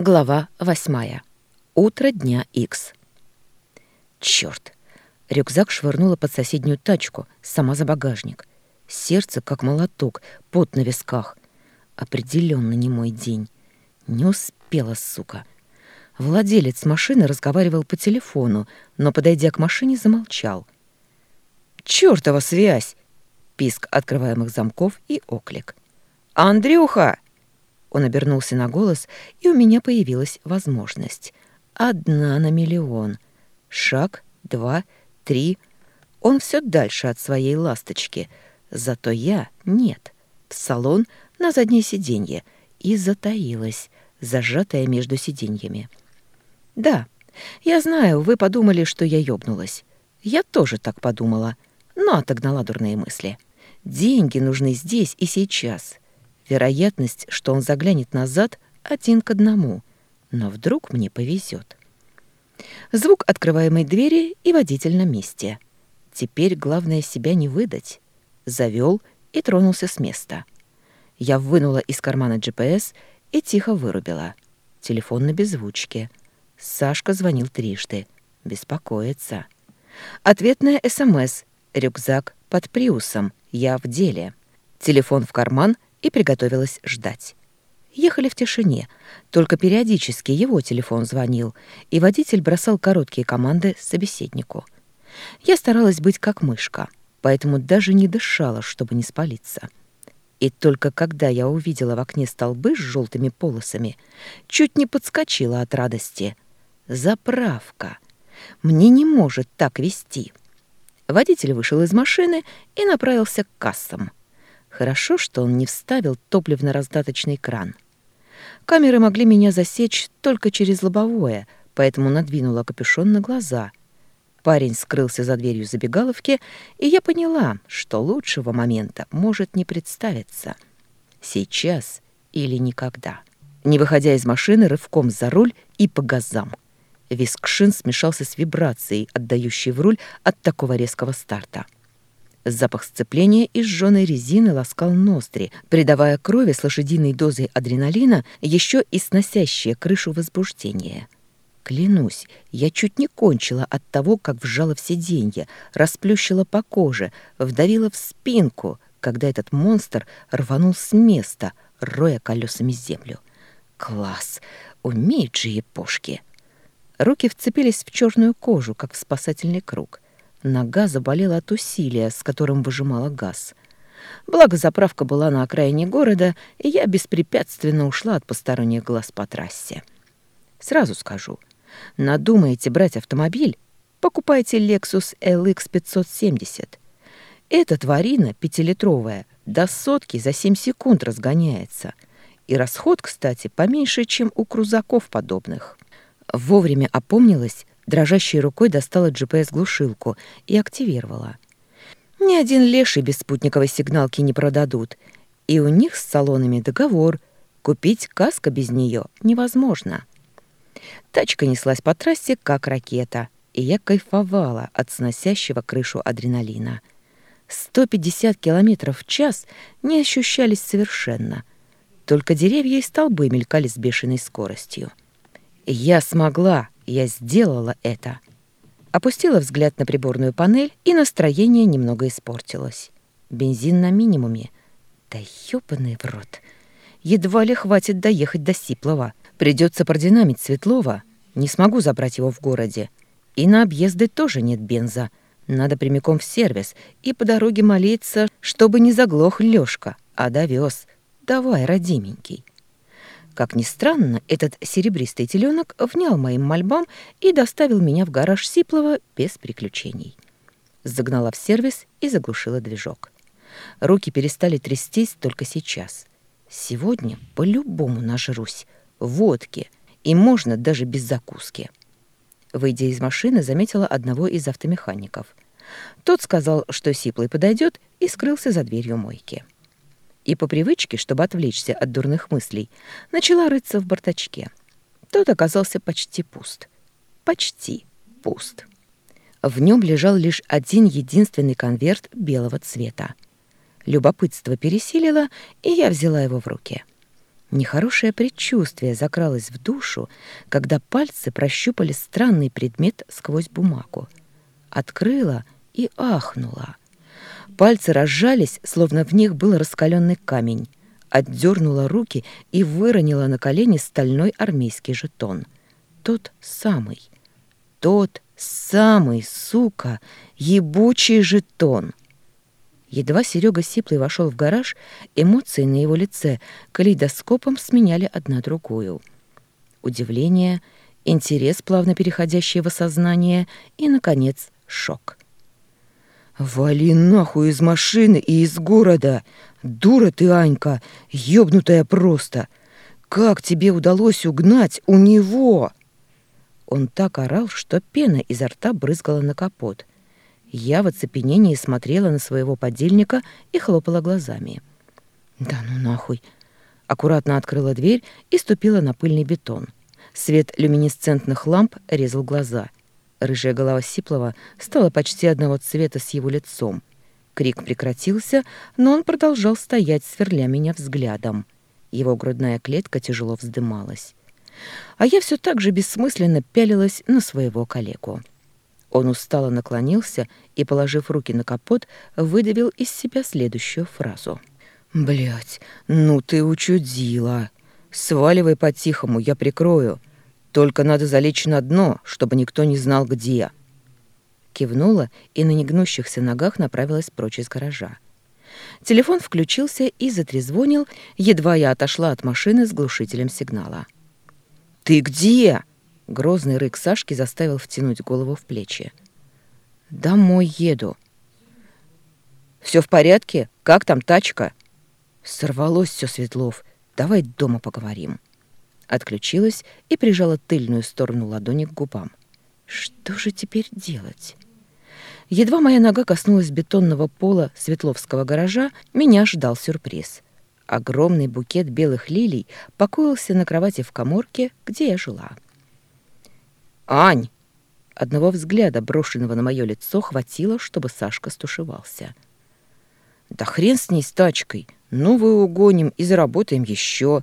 Глава восьмая. Утро дня Икс. Чёрт! Рюкзак швырнула под соседнюю тачку, сама за багажник. Сердце, как молоток, пот на висках. Определенно не мой день. Не успела, сука. Владелец машины разговаривал по телефону, но, подойдя к машине, замолчал. «Чёртова связь!» Писк открываемых замков и оклик. «Андрюха!» Он обернулся на голос, и у меня появилась возможность. Одна на миллион. Шаг, два, три. Он все дальше от своей ласточки. Зато я нет. В салон на заднее сиденье. И затаилась, зажатая между сиденьями. Да, я знаю, вы подумали, что я ёбнулась. Я тоже так подумала, но отогнала дурные мысли. Деньги нужны здесь и сейчас. Вероятность, что он заглянет назад, один к одному. Но вдруг мне повезет. Звук открываемой двери и водитель на месте. Теперь главное себя не выдать. Завел и тронулся с места. Я вынула из кармана GPS и тихо вырубила. Телефон на беззвучке. Сашка звонил трижды. Беспокоится. Ответная СМС. Рюкзак под приусом. Я в деле. Телефон в карман — и приготовилась ждать. Ехали в тишине, только периодически его телефон звонил, и водитель бросал короткие команды собеседнику. Я старалась быть как мышка, поэтому даже не дышала, чтобы не спалиться. И только когда я увидела в окне столбы с желтыми полосами, чуть не подскочила от радости. Заправка! Мне не может так вести. Водитель вышел из машины и направился к кассам. Хорошо, что он не вставил топливно-раздаточный кран. Камеры могли меня засечь только через лобовое, поэтому надвинула капюшон на глаза. Парень скрылся за дверью забегаловки, и я поняла, что лучшего момента может не представиться. Сейчас или никогда. Не выходя из машины, рывком за руль и по газам. Виск шин смешался с вибрацией, отдающей в руль от такого резкого старта. Запах сцепления и сжёной резины ласкал ноздри, придавая крови с лошадиной дозой адреналина еще и сносящее крышу возбуждение. Клянусь, я чуть не кончила от того, как вжала в сиденье, расплющила по коже, вдавила в спинку, когда этот монстр рванул с места, роя колесами землю. Класс! Умеют же епошки! Руки вцепились в черную кожу, как в спасательный круг — Нога заболела от усилия, с которым выжимала газ. Благо, заправка была на окраине города, и я беспрепятственно ушла от посторонних глаз по трассе. Сразу скажу, надумаете брать автомобиль, покупайте Lexus LX 570. Эта тварина пятилитровая до сотки за 7 секунд разгоняется. И расход, кстати, поменьше, чем у крузаков подобных. Вовремя опомнилась Дрожащей рукой достала GPS-глушилку и активировала. Ни один леший без спутниковой сигналки не продадут. И у них с салонами договор. Купить каска без нее невозможно. Тачка неслась по трассе, как ракета, и я кайфовала от сносящего крышу адреналина. 150 километров в час не ощущались совершенно. Только деревья и столбы мелькали с бешеной скоростью. Я смогла, я сделала это. Опустила взгляд на приборную панель, и настроение немного испортилось. Бензин на минимуме. Да ёбаный в рот. Едва ли хватит доехать до Сиплова. Придется продинамить Светлова. Не смогу забрать его в городе. И на объезды тоже нет бенза. Надо прямиком в сервис и по дороге молиться, чтобы не заглох Лёшка, а довез. Давай, родименький. Как ни странно, этот серебристый теленок внял моим мольбам и доставил меня в гараж Сиплова без приключений. Загнала в сервис и заглушила движок. Руки перестали трястись только сейчас. Сегодня по-любому нажрусь. Водки. И можно даже без закуски. Выйдя из машины, заметила одного из автомехаников. Тот сказал, что Сиплый подойдет, и скрылся за дверью мойки и по привычке, чтобы отвлечься от дурных мыслей, начала рыться в бардачке. Тот оказался почти пуст. Почти пуст. В нем лежал лишь один единственный конверт белого цвета. Любопытство пересилило, и я взяла его в руки. Нехорошее предчувствие закралось в душу, когда пальцы прощупали странный предмет сквозь бумагу. Открыла и ахнула. Пальцы разжались, словно в них был раскаленный камень. Отдернула руки и выронила на колени стальной армейский жетон. Тот самый. Тот самый, сука, ебучий жетон. Едва Серега Сиплый вошел в гараж, эмоции на его лице калейдоскопом сменяли одна другую. Удивление, интерес, плавно переходящий в осознание, и, наконец, шок. «Вали нахуй из машины и из города! Дура ты, Анька, ёбнутая просто! Как тебе удалось угнать у него?» Он так орал, что пена изо рта брызгала на капот. Я в оцепенении смотрела на своего подельника и хлопала глазами. «Да ну нахуй!» Аккуратно открыла дверь и ступила на пыльный бетон. Свет люминесцентных ламп резал глаза. Рыжая голова Сиплова стала почти одного цвета с его лицом. Крик прекратился, но он продолжал стоять, сверля меня взглядом. Его грудная клетка тяжело вздымалась. А я все так же бессмысленно пялилась на своего коллегу. Он устало наклонился и, положив руки на капот, выдавил из себя следующую фразу. «Блядь, ну ты учудила! Сваливай по-тихому, я прикрою. Только надо залечь на дно, чтобы никто не знал, где». Кивнула и на негнущихся ногах направилась прочь из гаража. Телефон включился и затрезвонил, едва я отошла от машины с глушителем сигнала. «Ты где?» Грозный рык Сашки заставил втянуть голову в плечи. «Домой еду». «Все в порядке? Как там тачка?» «Сорвалось все, Светлов. Давай дома поговорим». Отключилась и прижала тыльную сторону ладони к губам. «Что же теперь делать?» Едва моя нога коснулась бетонного пола Светловского гаража, меня ждал сюрприз. Огромный букет белых лилий покоился на кровати в коморке, где я жила. «Ань!» Одного взгляда, брошенного на мое лицо, хватило, чтобы Сашка стушевался. «Да хрен с ней с тачкой! Новую угоним и заработаем еще!»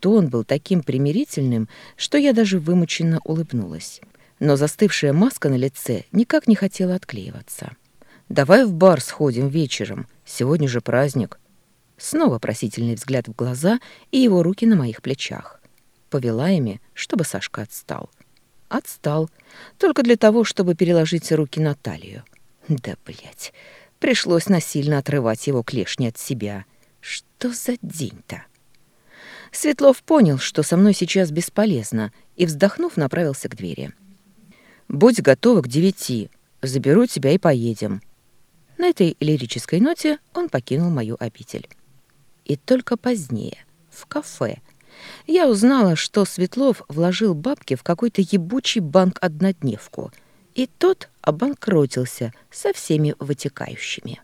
Тон был таким примирительным, что я даже вымученно улыбнулась. Но застывшая маска на лице никак не хотела отклеиваться. «Давай в бар сходим вечером. Сегодня же праздник». Снова просительный взгляд в глаза и его руки на моих плечах. Повела ими, чтобы Сашка отстал. Отстал. Только для того, чтобы переложить руки на талию. Да, блядь, пришлось насильно отрывать его клешни от себя. Что за день-то? Светлов понял, что со мной сейчас бесполезно, и, вздохнув, направился к двери. «Будь готова к девяти. Заберу тебя и поедем». На этой лирической ноте он покинул мою обитель. И только позднее, в кафе, я узнала, что Светлов вложил бабки в какой-то ебучий банк-однодневку, и тот обанкротился со всеми вытекающими.